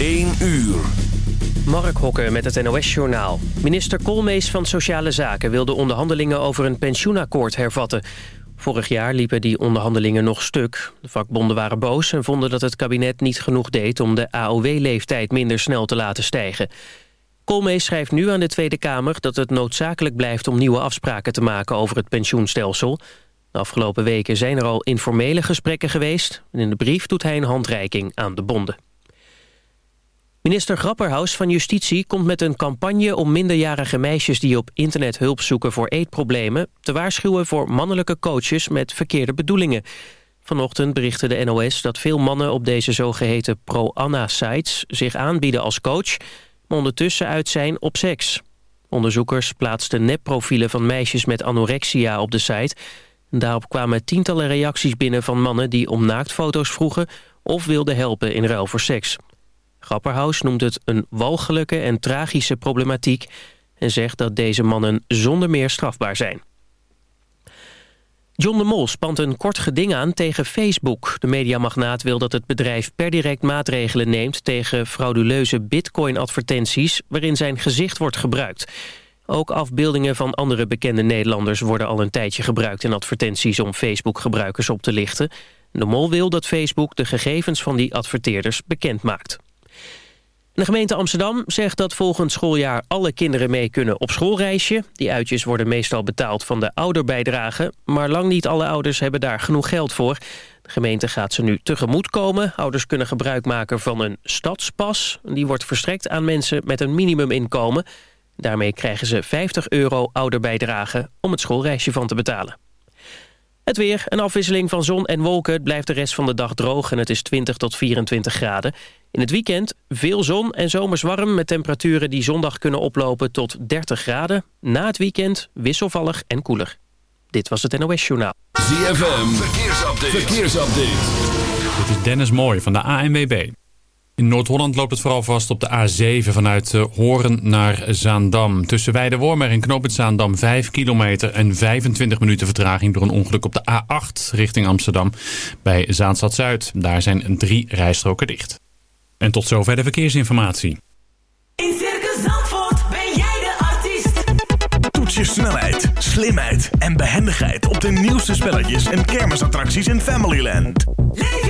1 uur. Mark Hokker met het NOS-journaal. Minister Koolmees van Sociale Zaken wil de onderhandelingen over een pensioenakkoord hervatten. Vorig jaar liepen die onderhandelingen nog stuk. De vakbonden waren boos en vonden dat het kabinet niet genoeg deed... om de AOW-leeftijd minder snel te laten stijgen. Koolmees schrijft nu aan de Tweede Kamer dat het noodzakelijk blijft... om nieuwe afspraken te maken over het pensioenstelsel. De afgelopen weken zijn er al informele gesprekken geweest... en in de brief doet hij een handreiking aan de bonden. Minister Grapperhaus van Justitie komt met een campagne om minderjarige meisjes die op internet hulp zoeken voor eetproblemen te waarschuwen voor mannelijke coaches met verkeerde bedoelingen. Vanochtend berichtte de NOS dat veel mannen op deze zogeheten pro-Anna-sites zich aanbieden als coach, maar ondertussen uit zijn op seks. Onderzoekers plaatsten nepprofielen van meisjes met anorexia op de site. Daarop kwamen tientallen reacties binnen van mannen die om naaktfoto's vroegen of wilden helpen in ruil voor seks. Grapperhaus noemt het een walgelijke en tragische problematiek... en zegt dat deze mannen zonder meer strafbaar zijn. John de Mol spant een kort geding aan tegen Facebook. De mediamagnaat wil dat het bedrijf per direct maatregelen neemt... tegen frauduleuze bitcoin-advertenties waarin zijn gezicht wordt gebruikt. Ook afbeeldingen van andere bekende Nederlanders... worden al een tijdje gebruikt in advertenties om Facebook-gebruikers op te lichten. De Mol wil dat Facebook de gegevens van die adverteerders bekend maakt. De gemeente Amsterdam zegt dat volgend schooljaar alle kinderen mee kunnen op schoolreisje. Die uitjes worden meestal betaald van de ouderbijdrage, maar lang niet alle ouders hebben daar genoeg geld voor. De gemeente gaat ze nu tegemoet komen. Ouders kunnen gebruik maken van een stadspas. Die wordt verstrekt aan mensen met een minimuminkomen. Daarmee krijgen ze 50 euro ouderbijdrage om het schoolreisje van te betalen. Het weer, een afwisseling van zon en wolken. Het blijft de rest van de dag droog en het is 20 tot 24 graden. In het weekend veel zon en zomers warm... met temperaturen die zondag kunnen oplopen tot 30 graden. Na het weekend wisselvallig en koeler. Dit was het NOS Journaal. ZFM, verkeersupdate. verkeersupdate. Dit is Dennis Mooij van de ANWB. In Noord-Holland loopt het vooral vast op de A7 vanuit eh, Horen naar Zaandam. Tussen Weidewormer en Knoopend Zaandam 5 kilometer en 25 minuten vertraging door een ongeluk op de A8 richting Amsterdam bij Zaanstad Zuid. Daar zijn drie rijstroken dicht. En tot zover de verkeersinformatie. In Circus Zandvoort ben jij de artiest. Toets je snelheid, slimheid en behendigheid op de nieuwste spelletjes en kermisattracties in Familyland. Leef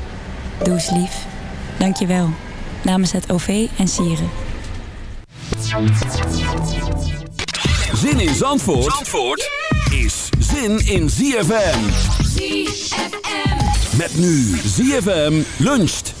Doe eens lief. Dank je wel. Namens het OV en Sieren. Zin in Zandvoort, Zandvoort is zin in ZFM. ZFM. Met nu ZFM luncht.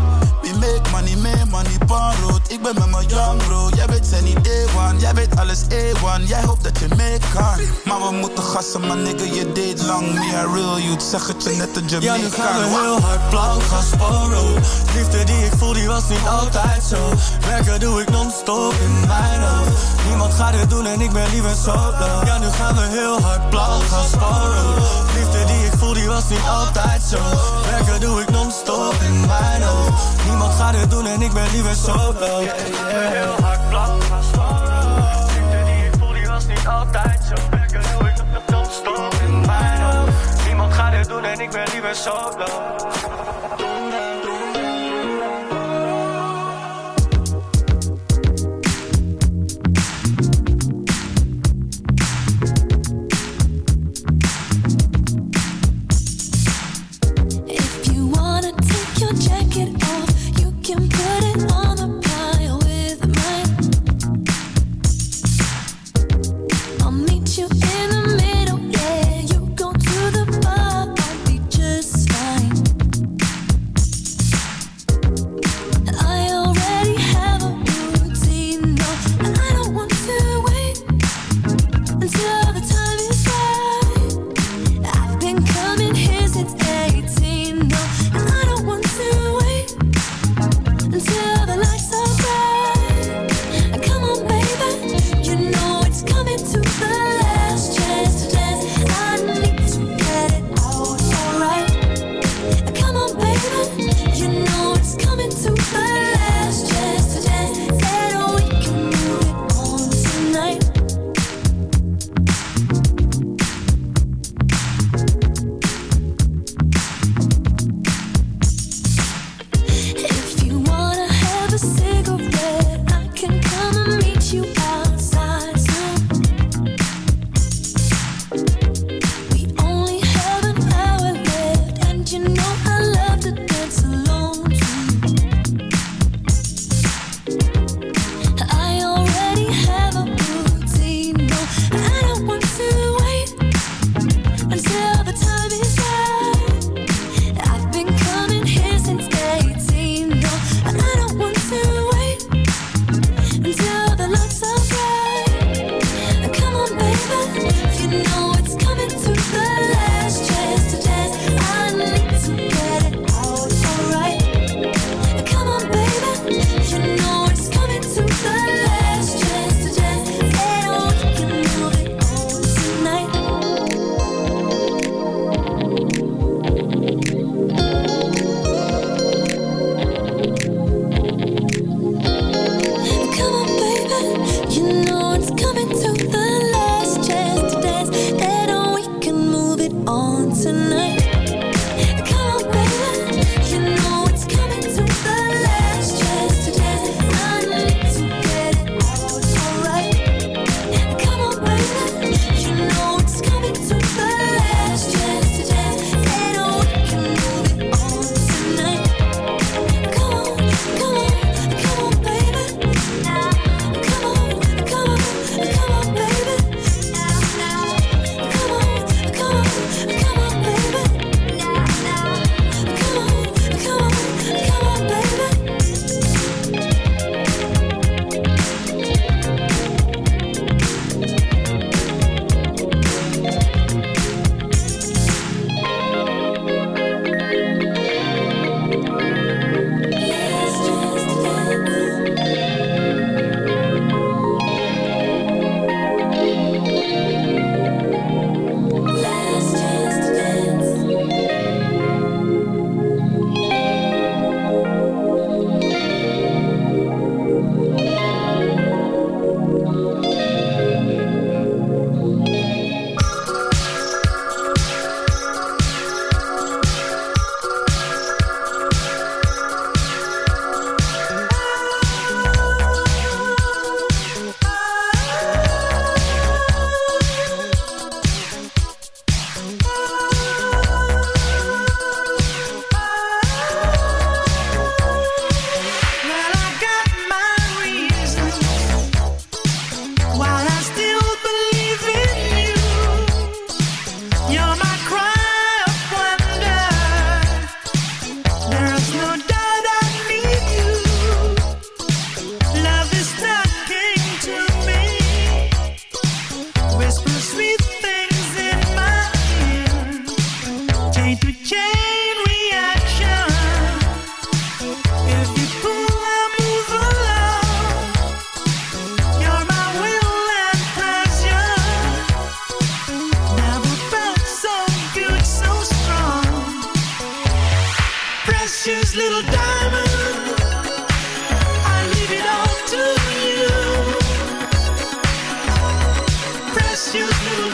Ik ben met mijn young bro, jij weet zijn niet A1 Jij weet alles A1, jij hoopt dat je mee kan Maar we moeten gassen, maar nigga, je deed lang Me a real youth, zeg het je net een Ja, Jamaican nu gaan we heel hard plank gaan sporen. Liefde die ik voel, die was niet altijd zo. Werken doe ik non-stop in mijn hoofd. Niemand gaat het doen en ik ben liever solo. Ja, nu gaan we heel hard plank gaan sporen. Liefde die ik voel, die was niet altijd zo. Werken doe ik non-stop in mijn hoofd. Niemand gaat het doen en ik ben liever solo. Heel hard plank gaan sporen. Liefde die ik voel, die was niet altijd zo. Werken doe ik non-stop in mijn hoofd. Niemand gaat het doen en ik ben liever solo.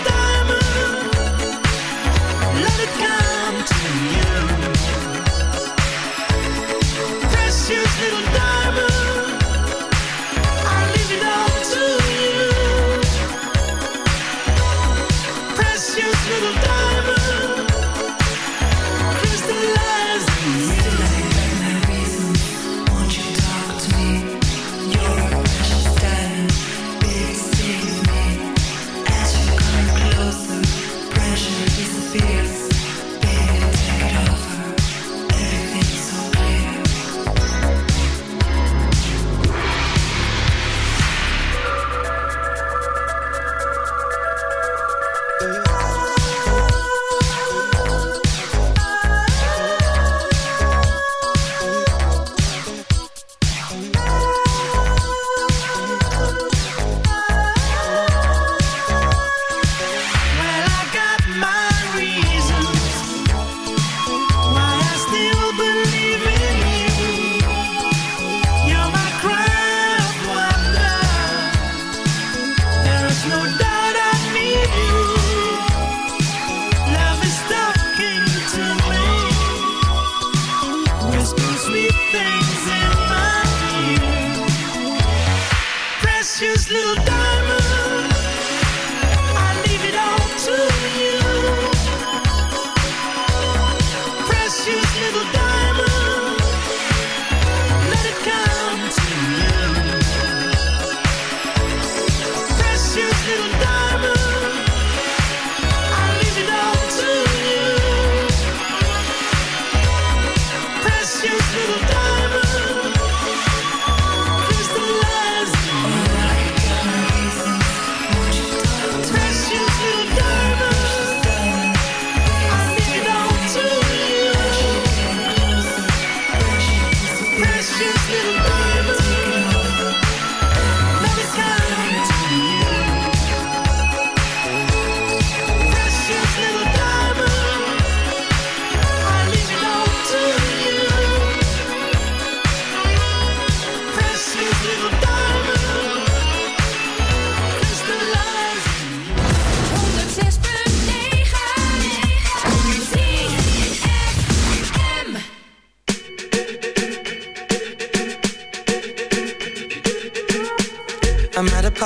diamond. Let it go.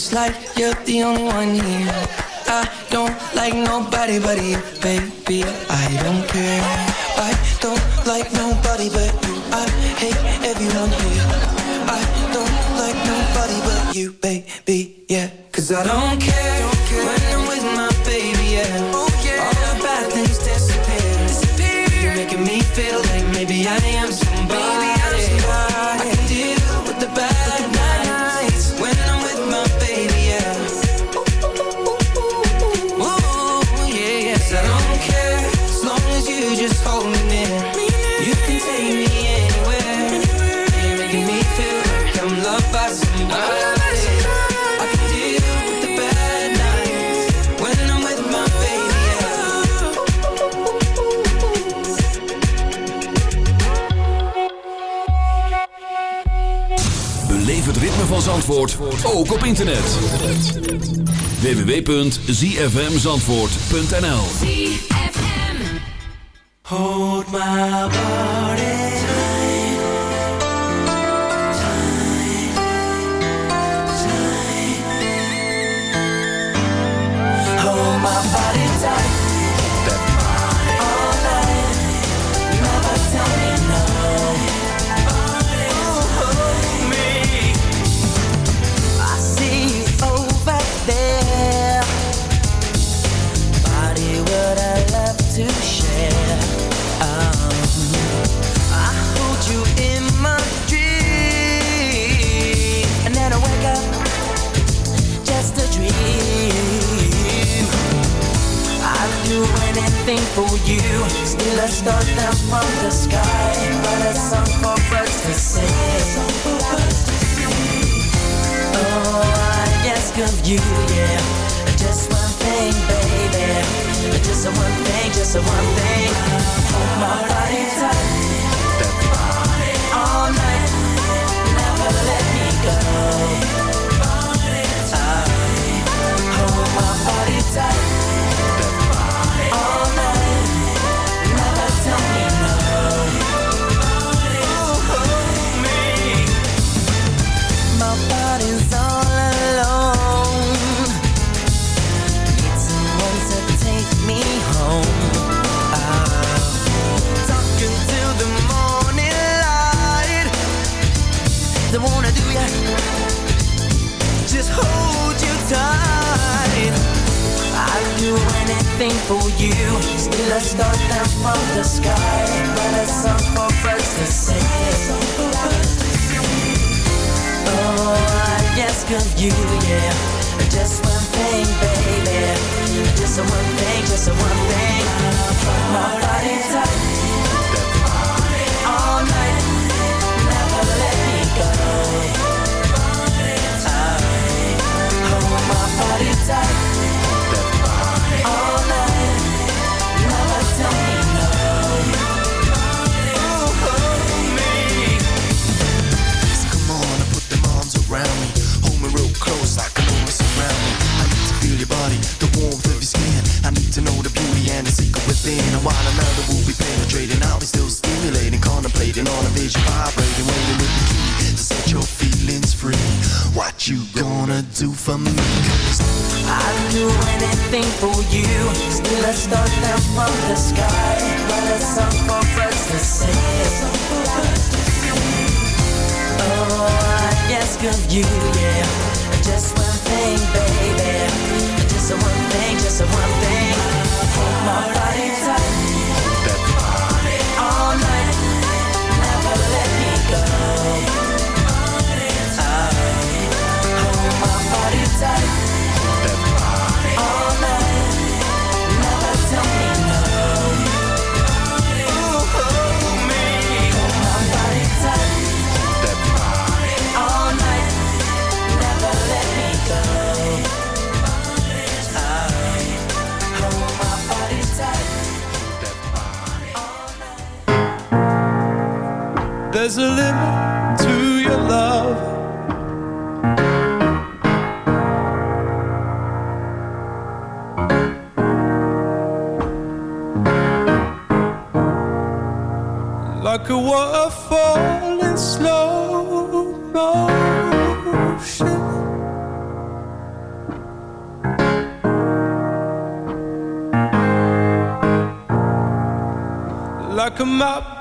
It's like you're the only one here. I don't like nobody but you, baby. I don't care. I don't like nobody but you. I hate everyone here. I don't like nobody but you, baby. Yeah, cause I don't care, don't care. when I'm with my baby. Yeah. All the bad things disappear. You're making me feel like maybe I am somebody. Maybe I'm somebody. Zandvoort ook op internet. www.zfmzandvoort.nl Hold my body.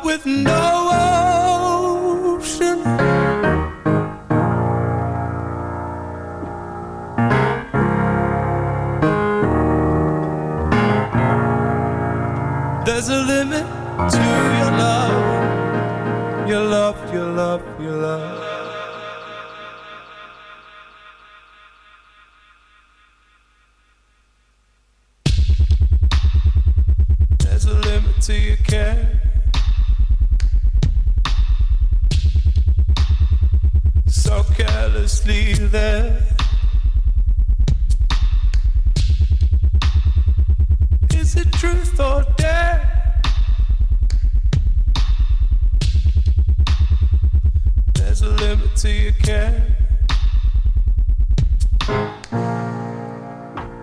with no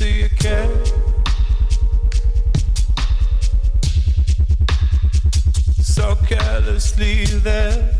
care. So carelessly there.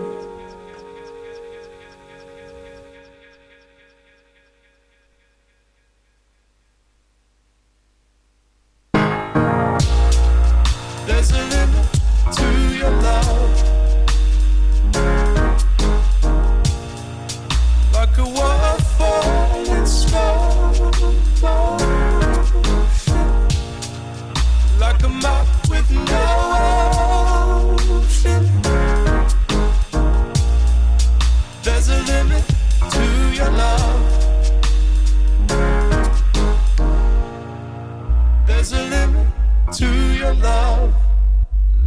love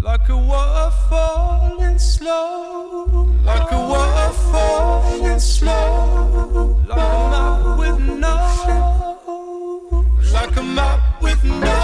like a waterfall in slow, like a waterfall in slow, like a map with no, like a map with no.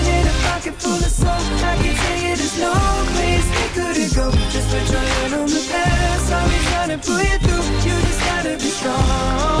pocket full of soul I can tell you there's no place we couldn't go. Just put your hand on the past. I'll be trying to pull you through. You just gotta be strong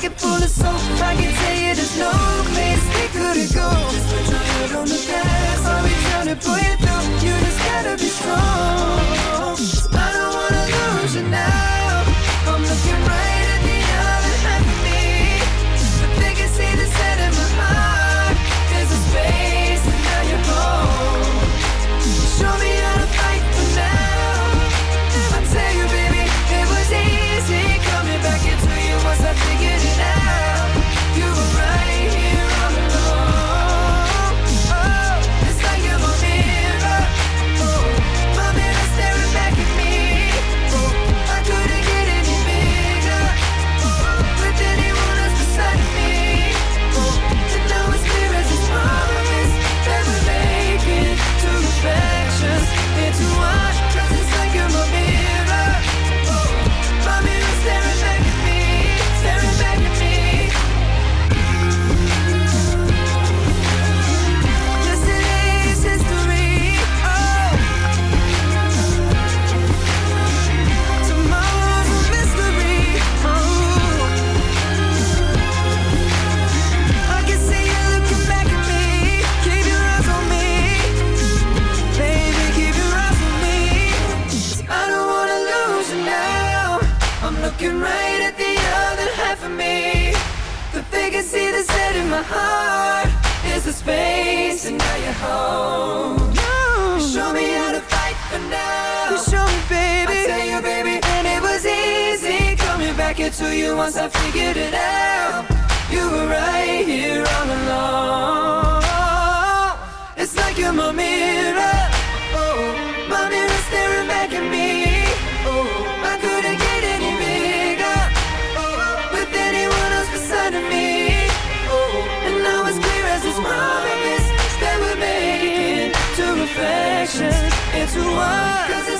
pocket full of soap I can tell you there's no place we couldn't go Just put your head on the past I'll be trying to pull you through You just gotta be strong. I don't wanna lose you now. I'm looking right my heart Is a space and now you're home. You show me how to fight for now. You show me, baby. I tell you, baby And it was easy coming back into you Once I figured it out. You were right here all along. It's like you're my mirror. Oh, my mirror staring back at me. Oh, I couldn't get to us.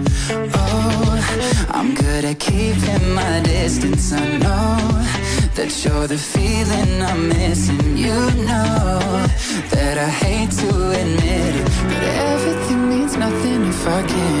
Oh, I'm good at keeping my distance. I know that you're the feeling I'm missing. You know that I hate to admit it, but everything means nothing if I can't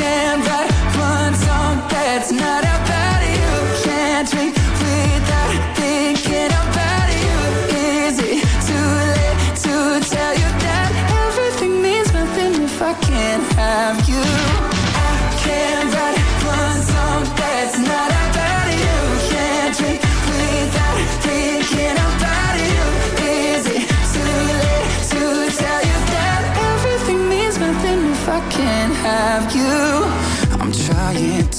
Can't write one song that's not about you. Can't drink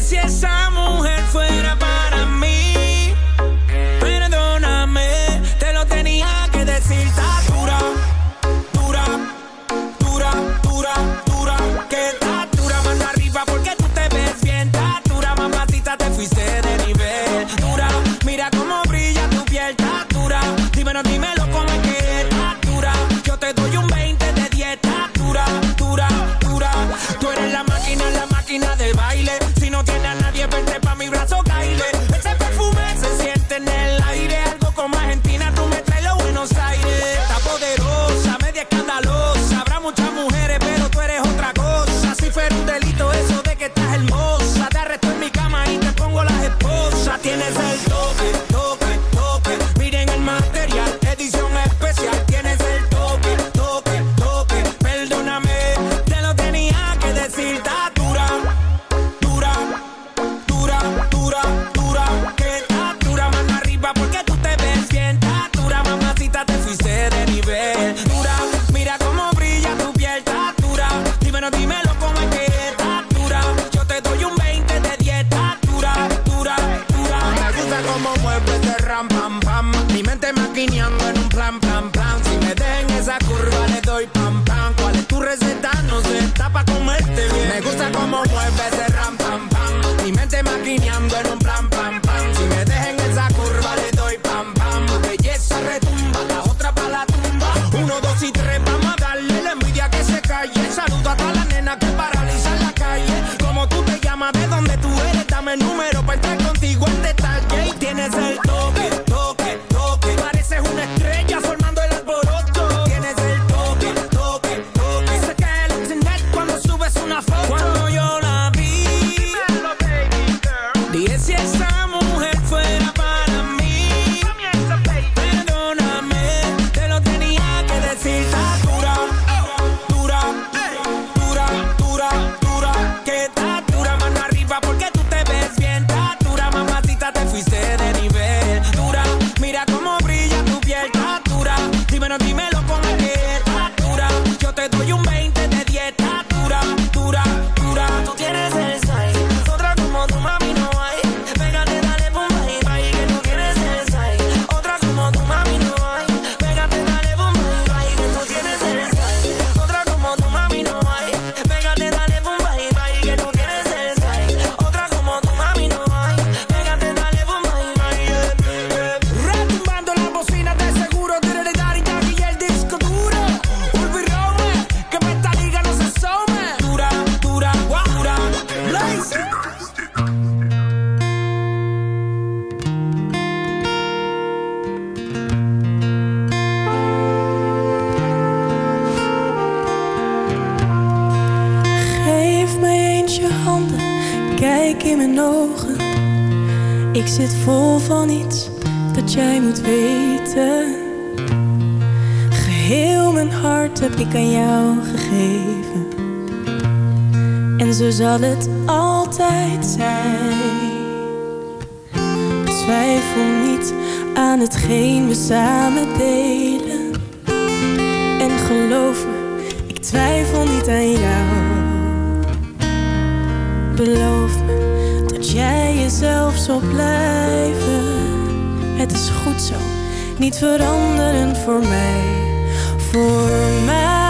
se si esa mujer fue dat jij jezelf zal blijven. Het is goed zo, niet veranderen voor mij, voor mij.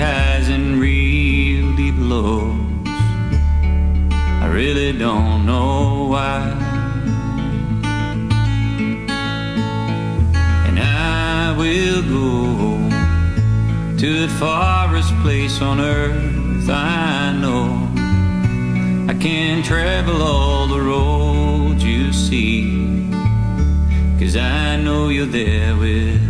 highs and deep lows. I really don't know why. And I will go to the farthest place on earth I know. I can travel all the roads you see, cause I know you're there with